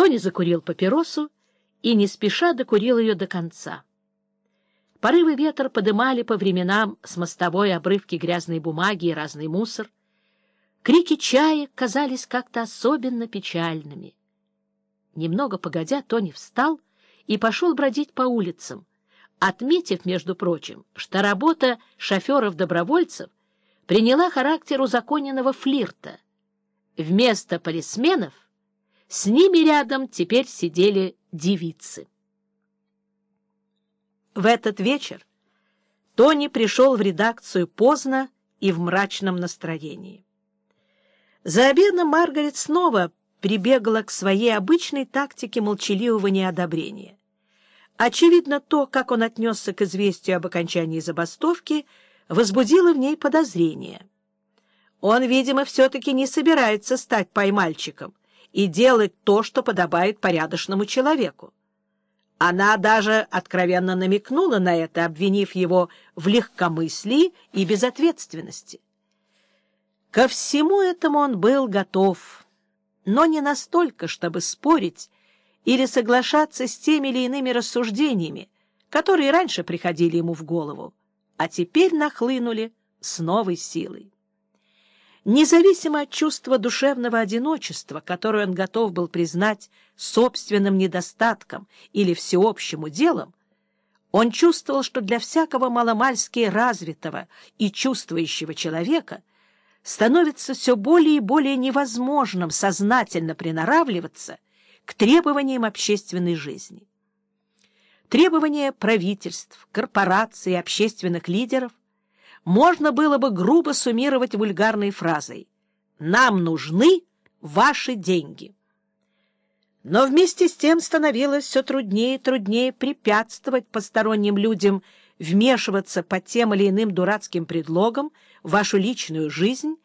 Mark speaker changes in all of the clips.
Speaker 1: Тони закурил папиросу и не спеша докурил ее до конца. Порывы ветра подымали по временам с мостовой обрывки грязной бумаги и разный мусор. Крики чаек казались как-то особенно печальными. Немного погодя, Тони встал и пошел бродить по улицам, отметив, между прочим, что работа шоферов-добровольцев приняла характер узаконенного флирта. Вместо полисменов с ними рядом теперь сидели девицы. В этот вечер Тони пришел в редакцию поздно и в мрачном настроении. За обедом Маргарет снова прибегала к своей обычной тактике молчаливого неодобрения. Очевидно, то, как он отнесся к известию об окончании забастовки, возбудило в ней подозрение. Он, видимо, все-таки не собирается стать поймальчиком и делать то, что подобает порядочному человеку. Она даже откровенно намекнула на это, обвинив его в легкомыслии и безответственности. Ко всему этому он был готов, но не настолько, чтобы спорить или соглашаться с теми или иными рассуждениями, которые раньше приходили ему в голову, а теперь нахлынули с новой силой. Независимо от чувства душевного одиночества, которое он готов был признать собственным недостатком или всеобщим уделом, он чувствовал, что для всякого маломальски развитого и чувствующего человека становится все более и более невозможным сознательно приноравливаться к требованиям общественной жизни. Требования правительств, корпораций и общественных лидеров можно было бы грубо суммировать вульгарной фразой «Нам нужны ваши деньги». Но вместе с тем становилось все труднее и труднее препятствовать посторонним людям вмешиваться под тем или иным дурацким предлогом в вашу личную жизнь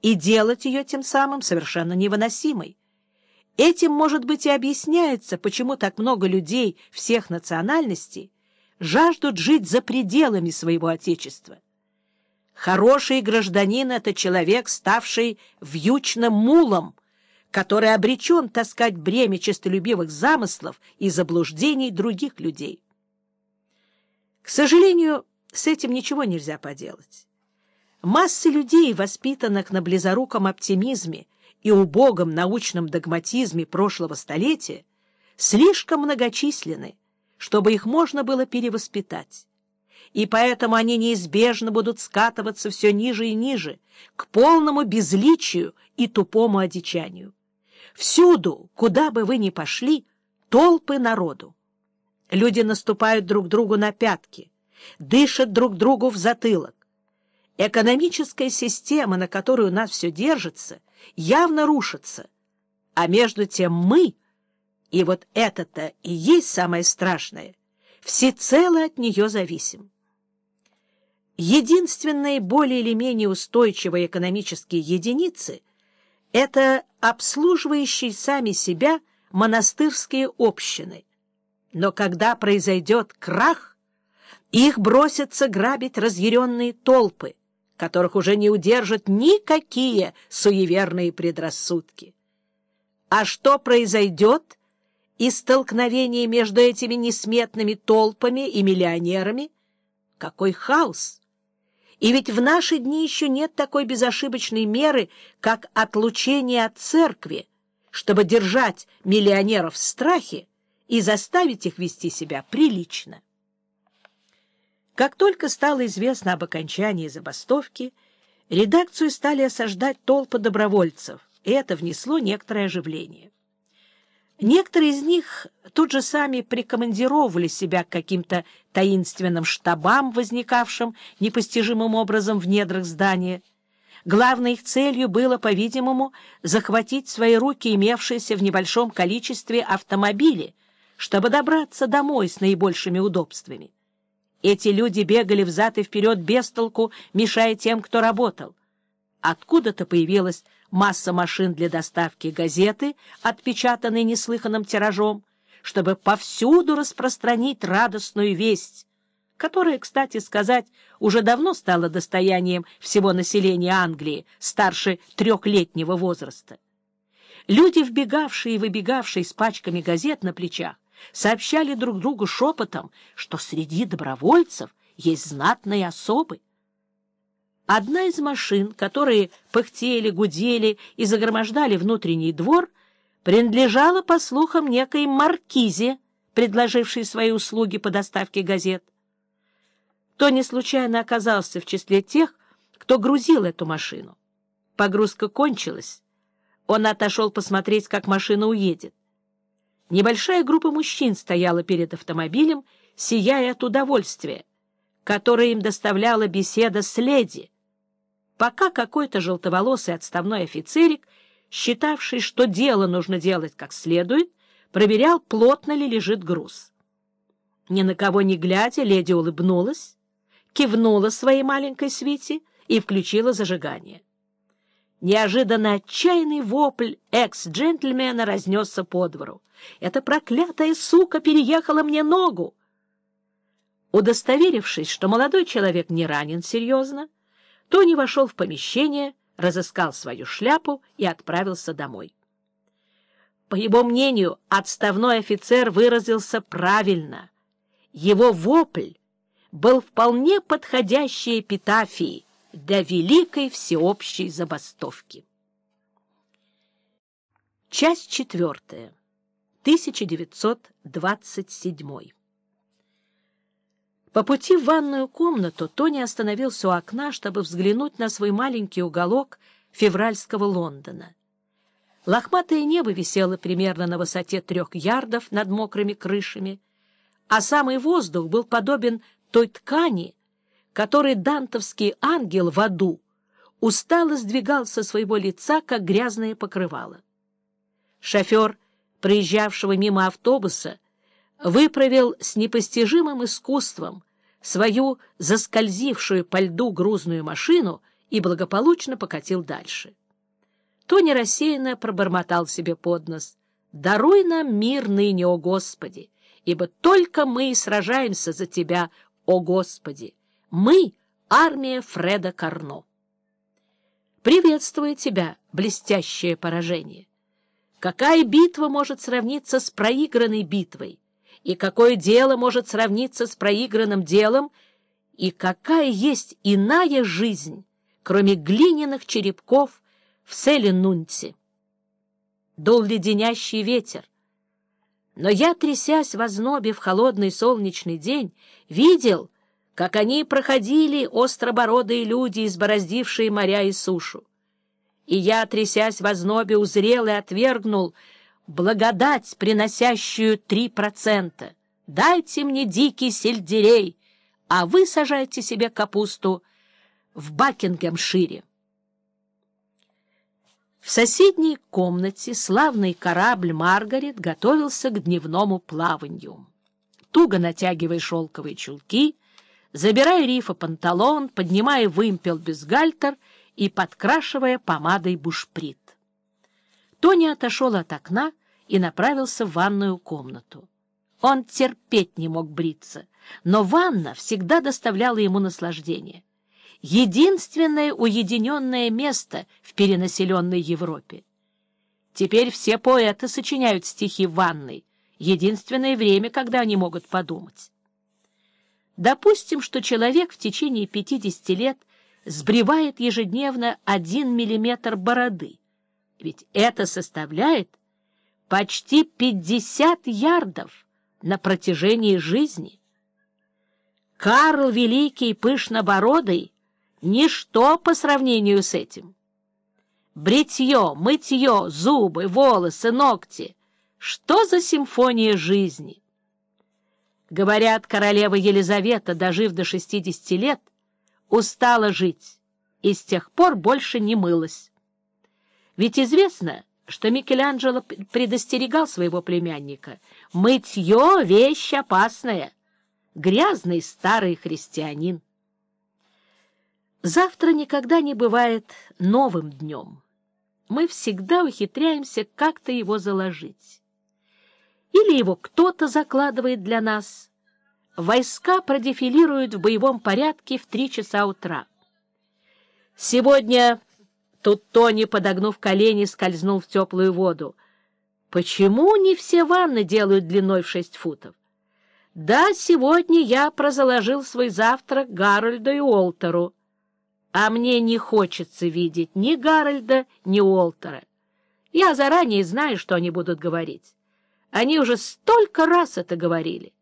Speaker 1: и делать ее тем самым совершенно невыносимой. Этим, может быть, и объясняется, почему так много людей всех национальностей жаждут жить за пределами своего Отечества. Хороший гражданин — это человек, ставший вьючным мулом, который обречен таскать бремя честолюбивых замыслов и заблуждений других людей. К сожалению, с этим ничего нельзя поделать. Массы людей, воспитанных на близоруком оптимизме и убогом научном догматизме прошлого столетия, слишком многочисленны, чтобы их можно было перевоспитать и поэтому они неизбежно будут скатываться все ниже и ниже, к полному безличию и тупому одичанию. Всюду, куда бы вы ни пошли, толпы народу. Люди наступают друг другу на пятки, дышат друг другу в затылок. Экономическая система, на которой у нас все держится, явно рушится. А между тем мы, и вот это-то и есть самое страшное, всецело от нее зависим. Единственные более или менее устойчивые экономические единицы — это обслуживающие сами себя монастырские общины. Но когда произойдет крах, их бросятся грабить разъяренные толпы, которых уже не удержат никакие суеверные предрассудки. А что произойдет из столкновения между этими несметными толпами и миллионерами? Какой хаос! И ведь в наши дни еще нет такой безошибочной меры, как отлучение от церкви, чтобы держать миллионеров в страхе и заставить их вести себя прилично. Как только стало известно об окончании забастовки, редакцию стали осаждать толпы добровольцев, и это внесло некоторое оживление. Некоторые из них тут же сами прикомандировали себя к каким-то таинственным штабам, возникавшим непостижимым образом в недрах здания. Главной их целью было, по-видимому, захватить в свои руки имевшиеся в небольшом количестве автомобили, чтобы добраться домой с наибольшими удобствами. Эти люди бегали взад и вперед без толку, мешая тем, кто работал. Откуда-то появилась масса машин для доставки газеты, отпечатанной неслыханным тиражом, чтобы повсюду распространить радостную весть, которая, кстати сказать, уже давно стала достоянием всего населения Англии старше трехлетнего возраста. Люди, вбегавшие и выбегавшие с пачками газет на плечах, сообщали друг другу шепотом, что среди добровольцев есть знатные особы. Одна из машин, которые пыхтели, гудели и загромождали внутренний двор, принадлежала, по слухам, некой маркизе, предложившей свои услуги по доставке газет. Тони случайно оказался в числе тех, кто грузил эту машину. Погрузка кончилась. Он отошел посмотреть, как машина уедет. Небольшая группа мужчин стояла перед автомобилем, сияя от удовольствия, которое им доставляла беседа с леди, пока какой-то желтоволосый отставной офицерик, считавший, что дело нужно делать как следует, проверял, плотно ли лежит груз. Ни на кого не глядя, леди улыбнулась, кивнула своей маленькой свите и включила зажигание. Неожиданно отчаянный вопль экс-джентльмена разнесся по двору. «Эта проклятая сука переехала мне ногу!» Удостоверившись, что молодой человек не ранен серьезно, Тони вошел в помещение, разыскал свою шляпу и отправился домой. По его мнению, отставной офицер выразился правильно. Его вопль был вполне подходящей эпитафией для великой всеобщей забастовки. Часть четвертая. 1927. По пути в ванную комнату Тони остановился у окна, чтобы взглянуть на свой маленький уголок февральского Лондона. Лохматое небо висело примерно на высоте трех ярдов над мокрыми крышами, а самый воздух был подобен той ткани, которой дантовский ангел в аду устало сдвигал со своего лица, как грязное покрывало. Шофер, проезжавшего мимо автобуса, выправил с непостижимым искусством свою заскользившую по льду грузную машину и благополучно покатил дальше. Тони рассеянно пробормотал себе под нос. «Даруй нам мир ныне, о Господи, ибо только мы сражаемся за Тебя, о Господи! Мы — армия Фреда Карно!» «Приветствую тебя, блестящее поражение! Какая битва может сравниться с проигранной битвой? И какое дело может сравниться с проигранным делом? И какая есть иная жизнь, кроме глиняных черепков, в Селенунте. Дул леденящий ветер. Но я, трясясь в ознобе в холодный солнечный день, видел, как они проходили остробородые люди, избороздившие моря и сушу. И я, трясясь в ознобе, узрел и отвергнул благодать, приносящую три процента. Дайте мне дикий сельдерей, а вы сажайте себе капусту в Бакингемшире. В соседней комнате славный корабль «Маргарет» готовился к дневному плаванию. Туго натягивая шелковые чулки, забирая рифа панталон, поднимая вымпел бюстгальтер и подкрашивая помадой бушприт. Тони отошел от окна и направился в ванную комнату. Он терпеть не мог бриться, но ванна всегда доставляла ему наслаждение единственное уединенное место в перенаселенной Европе. Теперь все поэты сочиняют стихи в ванной, единственное время, когда они могут подумать. Допустим, что человек в течение 50 лет сбривает ежедневно 1 миллиметр бороды, ведь это составляет почти 50 ярдов на протяжении жизни. Карл Великий Пышнобородый Ничто по сравнению с этим. Бритье, мытье, зубы, волосы, ногти. Что за симфония жизни? Говорят, королева Елизавета, дожив до 60 лет, устала жить и с тех пор больше не мылась. Ведь известно, что Микеланджело предостерегал своего племянника. «Мытье — вещь опасная, грязный старый христианин». Завтра никогда не бывает новым днем. Мы всегда ухитряемся как-то его заложить. Или его кто-то закладывает для нас. Войска продефилируют в боевом порядке в три часа утра. Сегодня Тут Тони, подогнув колени, скользнул в теплую воду. Почему не все ванны делают длиной в шесть футов? Да, сегодня я прозаложил свой завтрак Гарольду и Уолтеру, а мне не хочется видеть ни Гарольда, ни Уолтера. Я заранее знаю, что они будут говорить. Они уже столько раз это говорили.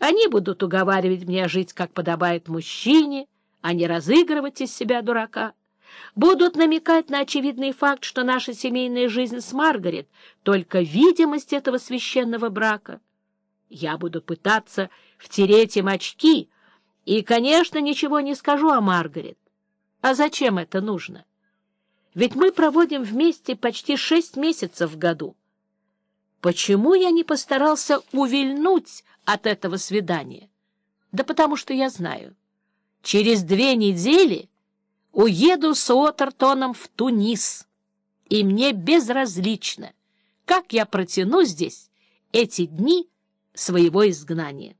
Speaker 1: Они будут уговаривать меня жить, как подобает мужчине, а не разыгрывать из себя дурака будут намекать на очевидный факт, что наша семейная жизнь с Маргарет — только видимость этого священного брака. Я буду пытаться втереть им очки и, конечно, ничего не скажу о Маргарет. А зачем это нужно? Ведь мы проводим вместе почти шесть месяцев в году. Почему я не постарался увильнуть от этого свидания? Да потому что я знаю. Через две недели уеду с Уотертоном в Тунис, и мне безразлично, как я протяну здесь эти дни своего изгнания.